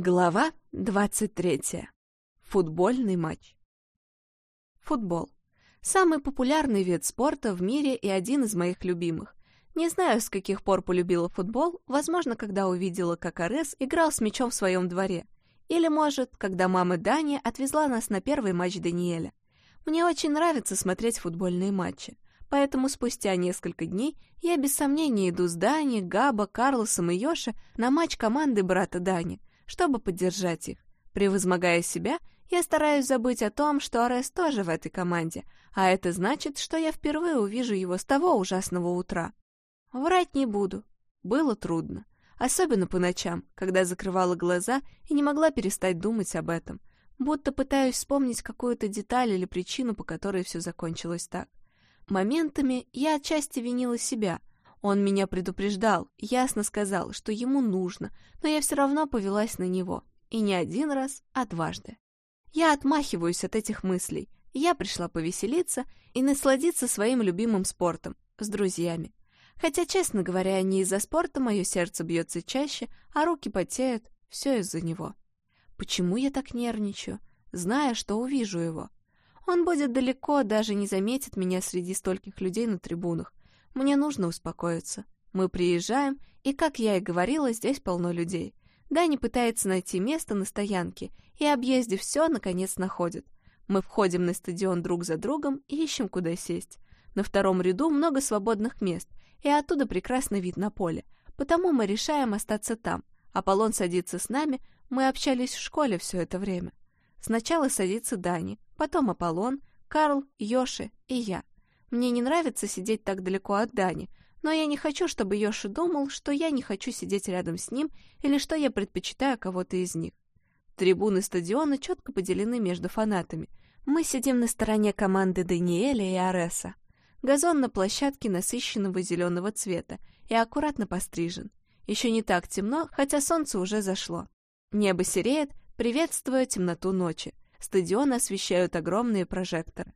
Глава 23. Футбольный матч. Футбол. Самый популярный вид спорта в мире и один из моих любимых. Не знаю, с каких пор полюбила футбол, возможно, когда увидела, как Арес играл с мячом в своем дворе. Или, может, когда мама Дани отвезла нас на первый матч Даниэля. Мне очень нравится смотреть футбольные матчи. Поэтому спустя несколько дней я без сомнения иду с Дани, Габа, Карлосом и Йоши на матч команды брата Дани — чтобы поддержать их. Превозмогая себя, я стараюсь забыть о том, что Арес тоже в этой команде, а это значит, что я впервые увижу его с того ужасного утра. Врать не буду. Было трудно. Особенно по ночам, когда закрывала глаза и не могла перестать думать об этом, будто пытаюсь вспомнить какую-то деталь или причину, по которой все закончилось так. Моментами я отчасти винила себя, он меня предупреждал, ясно сказал, что ему нужно, но я все равно повелась на него. И не один раз, а дважды. Я отмахиваюсь от этих мыслей. Я пришла повеселиться и насладиться своим любимым спортом, с друзьями. Хотя, честно говоря, не из-за спорта мое сердце бьется чаще, а руки потеют, все из-за него. Почему я так нервничаю, зная, что увижу его? Он будет далеко, даже не заметит меня среди стольких людей на трибунах, мне нужно успокоиться. Мы приезжаем, и, как я и говорила, здесь полно людей. Дани пытается найти место на стоянке, и, объездив все, наконец находит. Мы входим на стадион друг за другом и ищем, куда сесть. На втором ряду много свободных мест, и оттуда прекрасный вид на поле. Потому мы решаем остаться там. Аполлон садится с нами, мы общались в школе все это время. Сначала садится Дани, потом Аполлон, Карл, Йоши и я. Мне не нравится сидеть так далеко от Дани, но я не хочу, чтобы Йоши думал, что я не хочу сидеть рядом с ним или что я предпочитаю кого-то из них. Трибуны стадиона четко поделены между фанатами. Мы сидим на стороне команды Даниэля и Ареса. Газон на площадке насыщенного зеленого цвета и аккуратно пострижен. Еще не так темно, хотя солнце уже зашло. Небо сереет, приветствуя темноту ночи. Стадион освещают огромные прожекторы.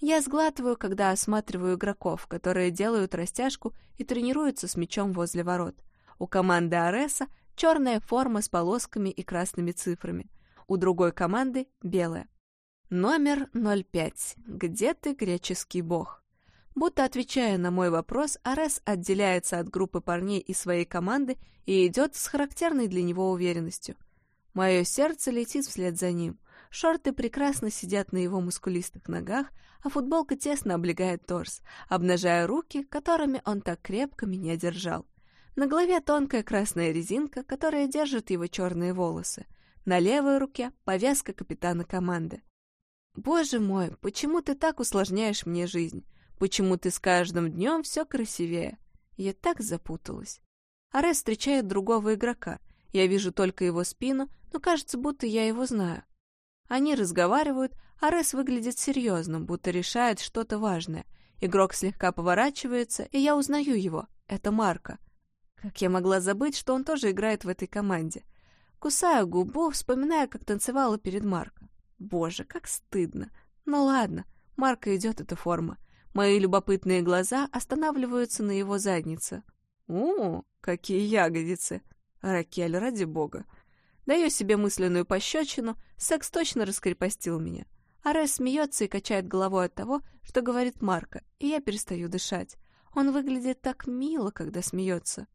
Я сглатываю, когда осматриваю игроков, которые делают растяжку и тренируются с мячом возле ворот. У команды Ареса черная форма с полосками и красными цифрами. У другой команды белая. Номер 05. Где ты, греческий бог? Будто отвечая на мой вопрос, Арес отделяется от группы парней из своей команды и идет с характерной для него уверенностью. Мое сердце летит вслед за ним. Шорты прекрасно сидят на его мускулистых ногах, а футболка тесно облегает торс, обнажая руки, которыми он так крепко меня держал. На голове тонкая красная резинка, которая держит его черные волосы. На левой руке повязка капитана команды. «Боже мой, почему ты так усложняешь мне жизнь? Почему ты с каждым днем все красивее?» Я так запуталась. Арес встречает другого игрока. Я вижу только его спину, но кажется, будто я его знаю. Они разговаривают, а Рес выглядит серьезным, будто решает что-то важное. Игрок слегка поворачивается, и я узнаю его. Это Марко. Как я могла забыть, что он тоже играет в этой команде? Кусаю губу, вспоминая, как танцевала перед Марко. Боже, как стыдно. Ну ладно, Марко идет эта форма. Мои любопытные глаза останавливаются на его заднице. «О, какие ягодицы!» «Ракель, ради бога!» Даю себе мысленную пощечину, секс точно раскрепостил меня. Арес смеется и качает головой от того, что говорит Марка, и я перестаю дышать. Он выглядит так мило, когда смеется.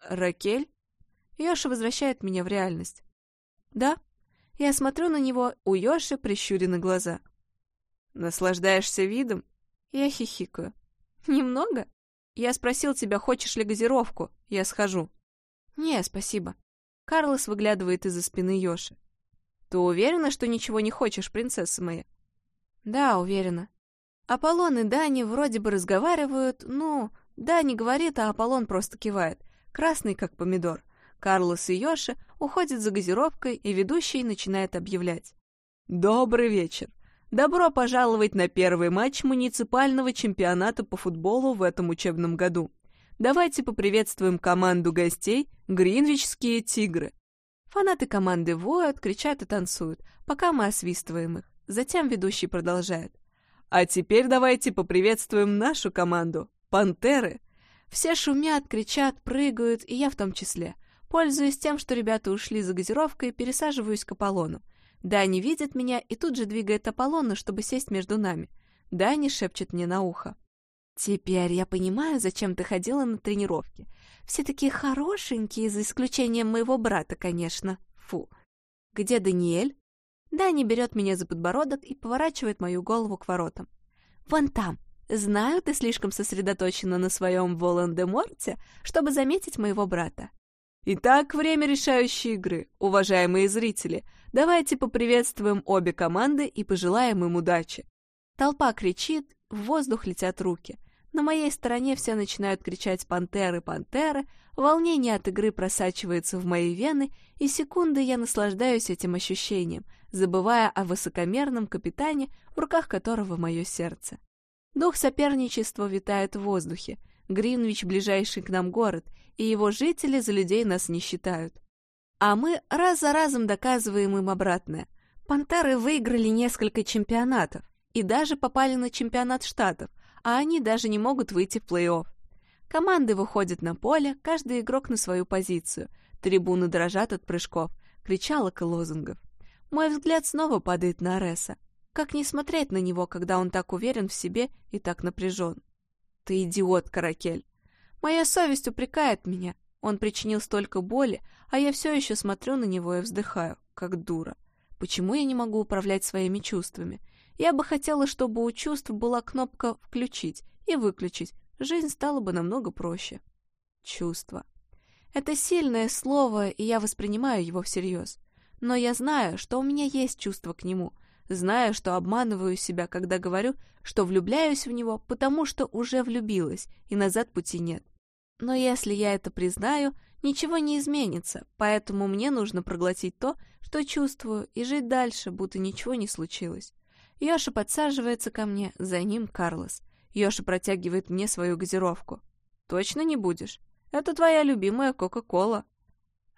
«Ракель?» Йоши возвращает меня в реальность. «Да?» Я смотрю на него, у Йоши прищурены глаза. «Наслаждаешься видом?» Я хихикаю. «Немного?» Я спросил тебя, хочешь ли газировку. Я схожу. «Не, спасибо». Карлос выглядывает из-за спины Йоши. «Ты уверена, что ничего не хочешь, принцесса моя?» «Да, уверена». Аполлон и Дани вроде бы разговаривают, ну, Дани говорит, а Аполлон просто кивает, красный как помидор. Карлос и Йоши уходят за газировкой, и ведущий начинает объявлять. «Добрый вечер! Добро пожаловать на первый матч муниципального чемпионата по футболу в этом учебном году. Давайте поприветствуем команду гостей «Гринвичские тигры». Фанаты команды воют, кричат и танцуют, пока мы освистываем их. Затем ведущий продолжает. А теперь давайте поприветствуем нашу команду «Пантеры». Все шумят, кричат, прыгают, и я в том числе. Пользуясь тем, что ребята ушли за газировкой, пересаживаюсь к Аполлону. Дани видит меня и тут же двигает Аполлона, чтобы сесть между нами. Дани шепчет мне на ухо. «Теперь я понимаю, зачем ты ходила на тренировки. Все такие хорошенькие, за исключением моего брата, конечно. Фу. Где Даниэль?» Дани берет меня за подбородок и поворачивает мою голову к воротам. «Вон там. Знаю, ты слишком сосредоточена на своем Волан-де-Морте, чтобы заметить моего брата. Итак, время решающей игры. Уважаемые зрители, давайте поприветствуем обе команды и пожелаем им удачи. Толпа кричит, в воздух летят руки. На моей стороне все начинают кричать «Пантеры, пантеры!», волнение от игры просачивается в мои вены, и секунды я наслаждаюсь этим ощущением, забывая о высокомерном капитане, в руках которого мое сердце. Дух соперничества витает в воздухе. Гринвич — ближайший к нам город, и его жители за людей нас не считают. А мы раз за разом доказываем им обратное. Пантеры выиграли несколько чемпионатов и даже попали на чемпионат штатов, а они даже не могут выйти в плей-офф. Команды выходят на поле, каждый игрок на свою позицию. Трибуны дрожат от прыжков, кричалок и лозунгов. Мой взгляд снова падает на Ареса. Как не смотреть на него, когда он так уверен в себе и так напряжен? Ты идиот, Каракель. Моя совесть упрекает меня. Он причинил столько боли, а я все еще смотрю на него и вздыхаю, как дура. Почему я не могу управлять своими чувствами? Я бы хотела, чтобы у чувств была кнопка «включить» и «выключить». Жизнь стала бы намного проще. Чувство. Это сильное слово, и я воспринимаю его всерьез. Но я знаю, что у меня есть чувство к нему. Знаю, что обманываю себя, когда говорю, что влюбляюсь в него, потому что уже влюбилась, и назад пути нет. Но если я это признаю, ничего не изменится, поэтому мне нужно проглотить то, что чувствую, и жить дальше, будто ничего не случилось. Йоша подсаживается ко мне, за ним Карлос. Йоша протягивает мне свою газировку. «Точно не будешь? Это твоя любимая Кока-Кола».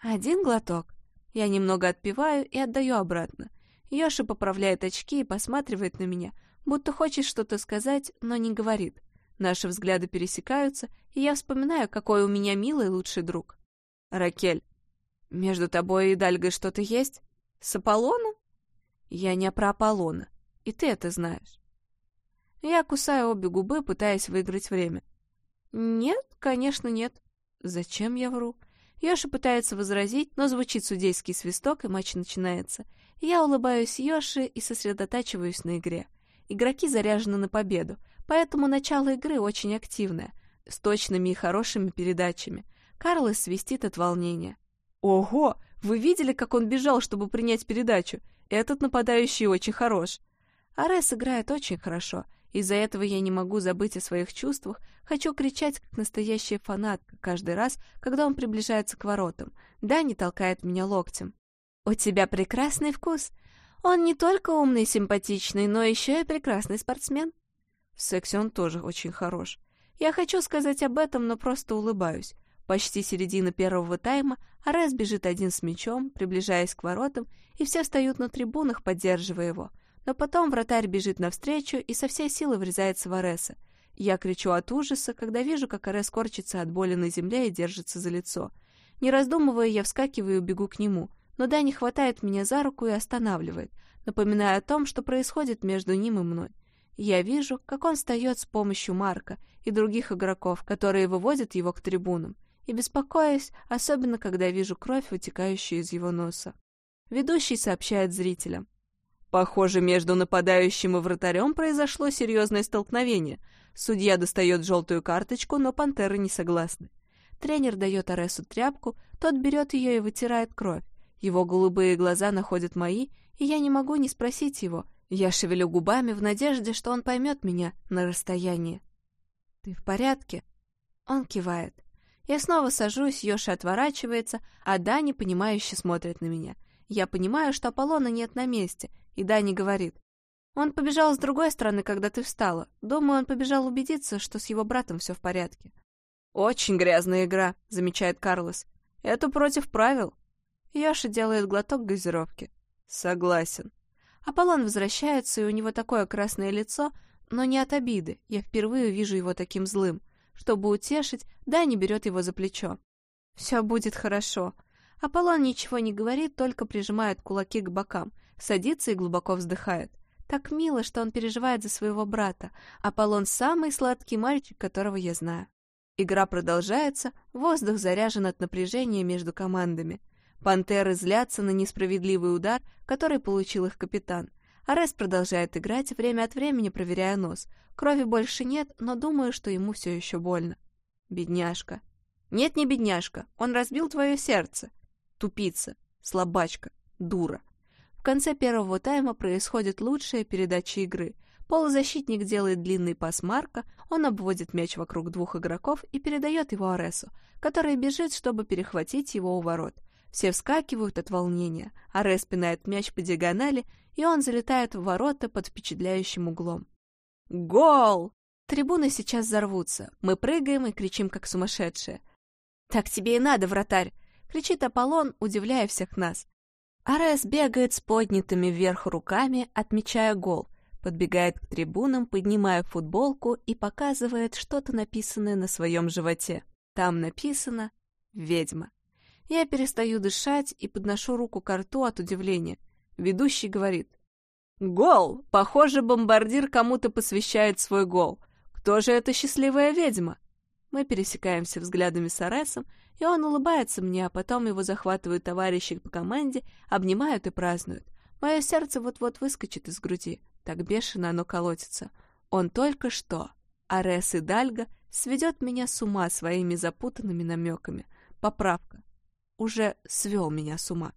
Один глоток. Я немного отпиваю и отдаю обратно. Йоша поправляет очки и посматривает на меня, будто хочет что-то сказать, но не говорит. Наши взгляды пересекаются, и я вспоминаю, какой у меня милый лучший друг. «Ракель, между тобой и Дальгой что-то есть? С Аполлоном?» «Я не про Аполлона, и ты это знаешь». Я кусаю обе губы, пытаясь выиграть время. «Нет, конечно, нет. Зачем я вру?» Йоши пытается возразить, но звучит судейский свисток, и матч начинается. Я улыбаюсь Йоши и сосредотачиваюсь на игре. Игроки заряжены на победу, поэтому начало игры очень активное, с точными и хорошими передачами. Карлос свистит от волнения. «Ого! Вы видели, как он бежал, чтобы принять передачу? Этот нападающий очень хорош!» Арес играет очень хорошо. Из-за этого я не могу забыть о своих чувствах, хочу кричать, как настоящая фанатка, каждый раз, когда он приближается к воротам. Дани толкает меня локтем. «У тебя прекрасный вкус. Он не только умный и симпатичный, но еще и прекрасный спортсмен». В сексе он тоже очень хорош. Я хочу сказать об этом, но просто улыбаюсь. Почти середина первого тайма, Арес бежит один с мячом, приближаясь к воротам, и все встают на трибунах, поддерживая его. Но потом вратарь бежит навстречу и со всей силы врезается в Ареса. Я кричу от ужаса, когда вижу, как Арес корчится от боли на земле и держится за лицо. Не раздумывая, я вскакиваю и бегу к нему, но Дани хватает меня за руку и останавливает, напоминая о том, что происходит между ним и мной. Я вижу, как он встает с помощью Марка и других игроков, которые выводят его к трибунам, и беспокоюсь, особенно когда вижу кровь, вытекающую из его носа. Ведущий сообщает зрителям. Похоже, между нападающим и вратарем произошло серьезное столкновение. Судья достает желтую карточку, но пантеры не согласны. Тренер дает Аресу тряпку, тот берет ее и вытирает кровь. Его голубые глаза находят мои, и я не могу не спросить его, я шевелю губами в надежде, что он поймет меня на расстоянии. «Ты в порядке?» Он кивает. Я снова сажусь, Йоша отворачивается, а Дани, понимающе смотрит на меня. Я понимаю, что Аполлона нет на месте, и Дани говорит. Он побежал с другой стороны, когда ты встала. Думаю, он побежал убедиться, что с его братом все в порядке. «Очень грязная игра», — замечает Карлос. «Это против правил». Йоша делает глоток газировки. «Согласен». Аполлон возвращается, и у него такое красное лицо, но не от обиды. Я впервые вижу его таким злым. Чтобы утешить, Дани берет его за плечо. «Все будет хорошо». Аполлон ничего не говорит, только прижимает кулаки к бокам, садится и глубоко вздыхает. Так мило, что он переживает за своего брата. Аполлон самый сладкий мальчик, которого я знаю. Игра продолжается, воздух заряжен от напряжения между командами. Пантеры злятся на несправедливый удар, который получил их капитан. Арес продолжает играть, время от времени проверяя нос. Крови больше нет, но думаю, что ему все еще больно. Бедняжка. Нет, не бедняжка, он разбил твое сердце. Тупица, слабачка, дура. Конце первого тайма происходит лучшая передача игры. Полузащитник делает длинный пас Марка, он обводит мяч вокруг двух игроков и передает его Аресу, который бежит, чтобы перехватить его у ворот. Все вскакивают от волнения. Арес пинает мяч по диагонали, и он залетает в ворота под впечатляющим углом. Гол! Трибуны сейчас взорвутся. Мы прыгаем и кричим, как сумасшедшие. «Так тебе и надо, вратарь!» — кричит Аполлон, удивляя всех нас. Арес бегает с поднятыми вверх руками, отмечая гол, подбегает к трибунам, поднимая футболку и показывает что-то написанное на своем животе. Там написано «Ведьма». Я перестаю дышать и подношу руку к рту от удивления. Ведущий говорит. «Гол! Похоже, бомбардир кому-то посвящает свой гол. Кто же эта счастливая ведьма?» Мы пересекаемся взглядами с Аресом, и он улыбается мне, а потом его захватывают товарищи по команде, обнимают и празднуют. Мое сердце вот-вот выскочит из груди. Так бешено оно колотится. Он только что, Арес и Дальга, сведет меня с ума своими запутанными намеками. Поправка уже свел меня с ума.